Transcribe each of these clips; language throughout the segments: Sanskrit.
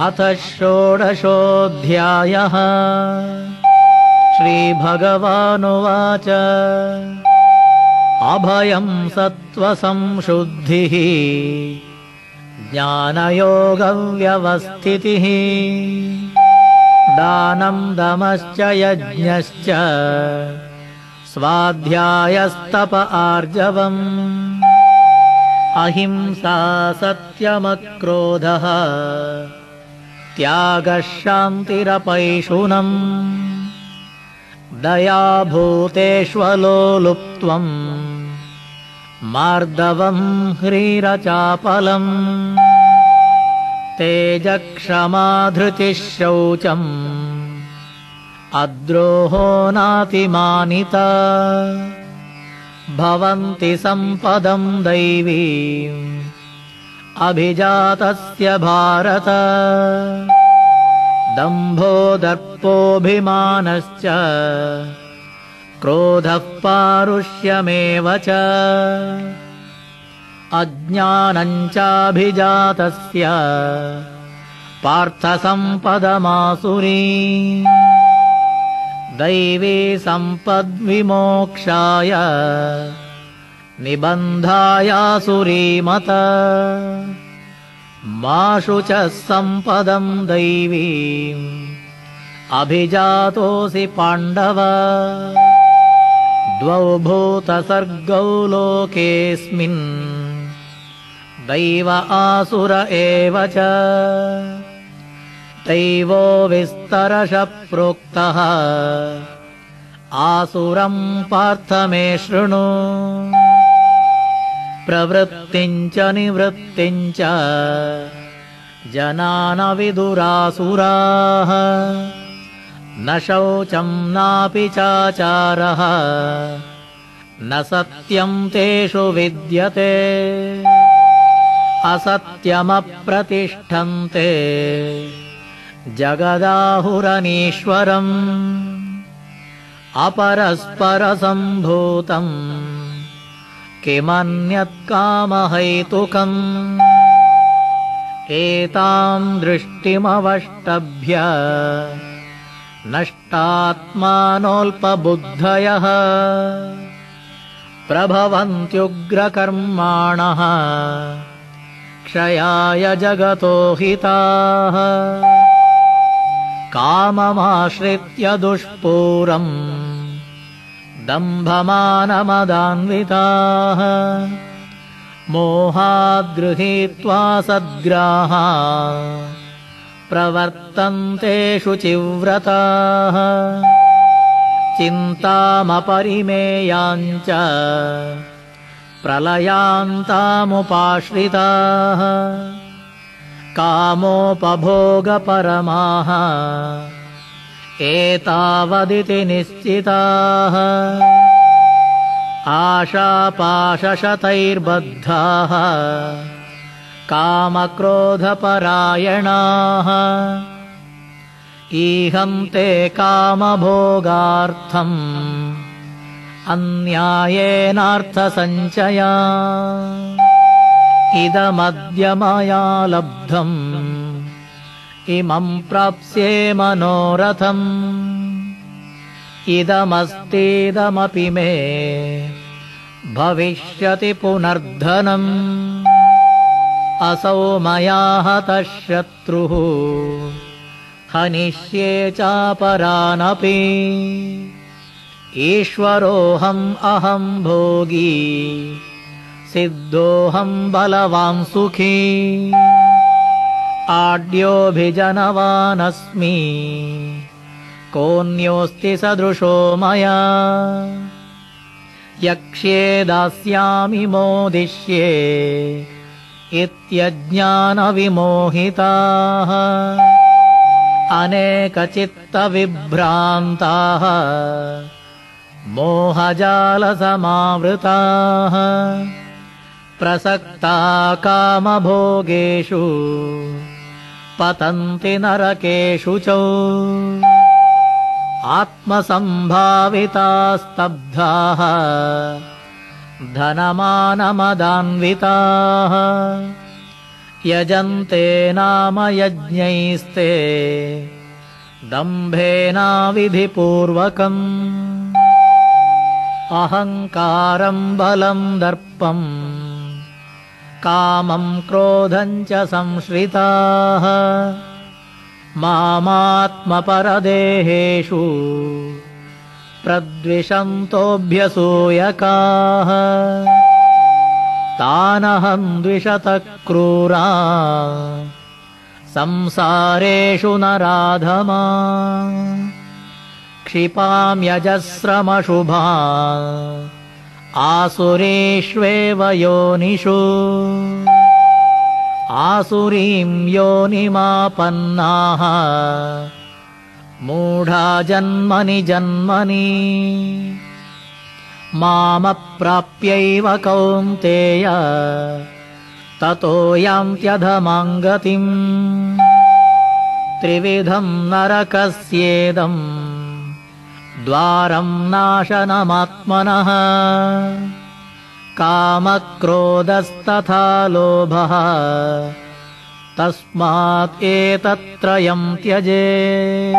अथ षोडशोऽध्यायः। श्रीभगवानुवाच। अभयम् सत्त्वसंशुद्धिः ज्ञानयोगव्यवस्थितिः। दानम् दमश्च यज्ञश्च स्वाध्यायस्तप आर्जवम्। अहिंसा सत्यमक्रोधः त्यागः शान्तिरपैशुनम् दयाभूतेष्वलोलुप्त्वम् मार्दवम् ह्रीरचापलम्। तेजक्षमाधृतिः शौचम् अद्रोहो नातिमानिता। भवन्ति सम्पदम् दैवी अभिजातस्य भारत। दम्भो दर्पोऽभिमानश्च क्रोधः पारुष्यमेव च। अज्ञानञ्चाभिजातस्य पार्थसम्पदमासुरी। दैवी सम्पद्विमोक्षाय निबन्धायासुरीमत माशु च सम्पदम् दैवी अभिजातोऽसि पाण्डव। द्वौ भूतसर्गौ लोकेऽस्मिन्। दैव आसुर एव च। दैवो विस्तरश प्रोक्तः। आसुरम् पार्थ मे शृणु प्रवृत्तिम् च निवृत्तिम् च जनानविदुरासुराः न शौचम् नापि चाचारः न सत्यम् तेषु विद्यते असत्यमप्रतिष्ठन्ते जगदाहुरनीश्वरम् अपरस्परसम्भूतम् किमन्यत्कामहैतुकम्? एताम् दृष्टिमवष्टभ्य नष्टात्मानोऽल्पबुद्धयः प्रभवन्त्युग्रकर्माणः क्षयाय जगतो हिताः। काममाश्रित्य दुष्पूरम् दम्भमानमदान्विताः। मोहाद्गृहीत्वा सद्ग्राहा। प्रवर्तन्ते शुचिव्रताः। चिन्तामपरिमेयाञ्च। प्रलयान्तामुपाश्रिताः। कामोपभोगपरमाः एतावदिति निश्चिताः। आशापाशशतैर्बद्धाः। कामक्रोधपरायणाः। ईहन्ते कामभोगार्थम्। अन्यायेनार्थसञ्चया। इदमद्य मया लब्धम् इमम् प्राप्स्ये मनोरथम्। इदमस्तीदमपि मे भविष्यति पुनर्धनम्। असौ मया हतः शत्रुः हनिष्ये चापरानपि। ईश्वरोऽहम् अहम् भोगी। सिद्धोऽहम् बलवान् सुखी आड्योऽभिजनवानस्मि। कोऽन्योऽस्ति सदृशो मया। यक्ष्ये दास्यामि मोदिष्ये इत्यज्ञानविमोहिताः। अनेकचित्तविभ्रान्ताः। मोहजालसमावृताः। प्रसक्ता कामभोगेषु पतन्ति नरकेषु च। आत्मसम्भावितास्तब्धाः धनमानमदान्विताः। यजन्ते नाम यज्ञैस्ते दम्भेनाविधिपूर्वकम् अहङ्कारम् बलम् दर्पम् कामम् क्रोधम् च संश्रिताः। मामात्मपरदेहेषु प्रद्विषन्तोऽभ्यसूयकाः। तानहम् द्विषतः क्रूरा संसारेषु न राधमा। क्षिपाम्यजस्रमशुभा आसुरेष्वेव योनिषु। आसुरीं योनिमापन्नाः। मूढा जन्मनि जन्मनि। मामप्राप्यैव कौन्तेय। ततो यान्त्यधमाङ्गतिम् त्रिविधम् नरकस्येदम् द्वारम् नाशनमात्मनः। कामक्रोधस्तथा लोभः। तस्मात् एतत्त्रयम् त्यजे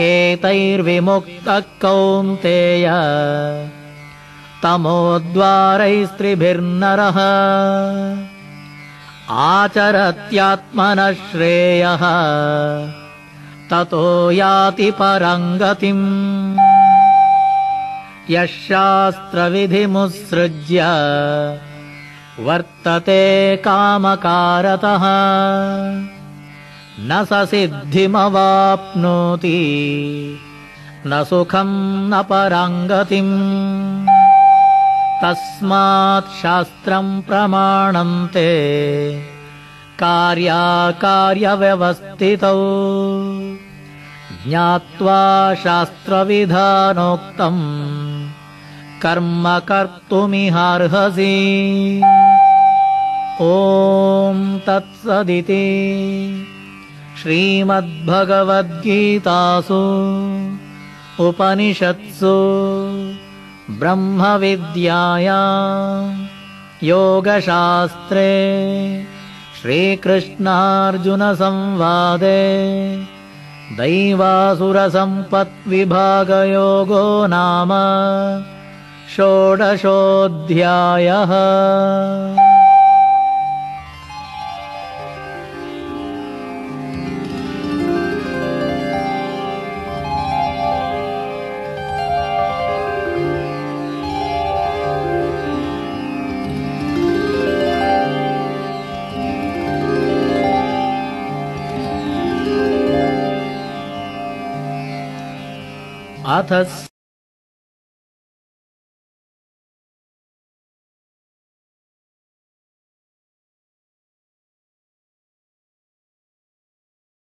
एतैर्विमुक्तः कौन्तेय तमोद्वारैस्त्रिभिर्नरः आचरत्यात्मनः श्रेयः ततो याति परङ्गतिम् यः शास्त्रविधिमुत्सृज्य वर्तते कामकारतः। न स सिद्धिमवाप्नोति न सुखम् न पराङ्गतिम् तस्मात् शास्त्रम् प्रमाणन्ते कार्याकार्यव्यवस्थितौ। ज्ञात्वा शास्त्रविधानोक्तम्। कर्म कर्तुमिहार्हसि। ॐ तत्सदिति। श्रीमद्भगवद्गीतासु। उपनिषत्सु। ब्रह्मविद्याया। योगशास्त्रे श्रीकृष्णार्जुनसंवादे दैवासुरसम्पत्विभागयोगो नाम षोडशोऽध्यायः अथ